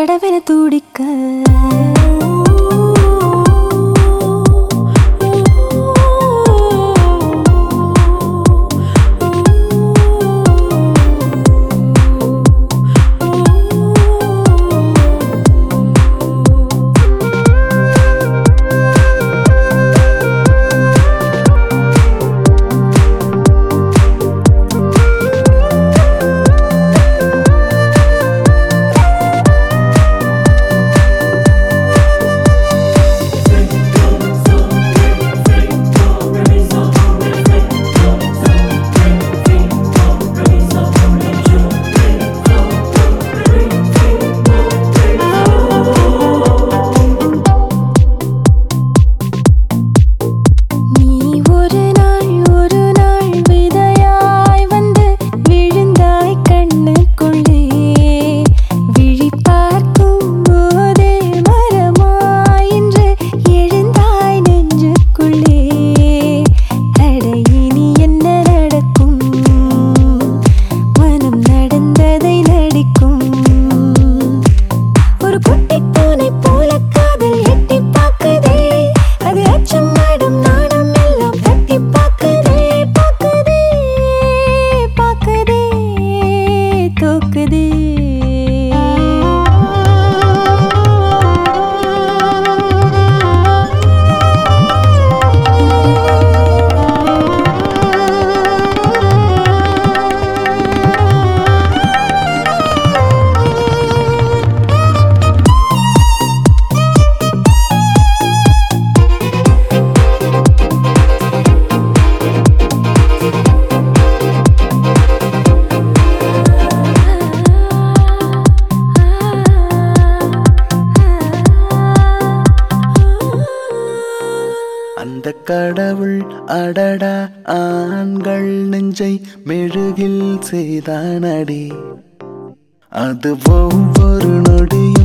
തടവന തൂടിക്ക. idée. பார்த்த கடவுள் அடடா ஆண்கள் நெஞ்சை மெழுகில் செய்தானடி. அது ஒவ்வொரு நொடியும்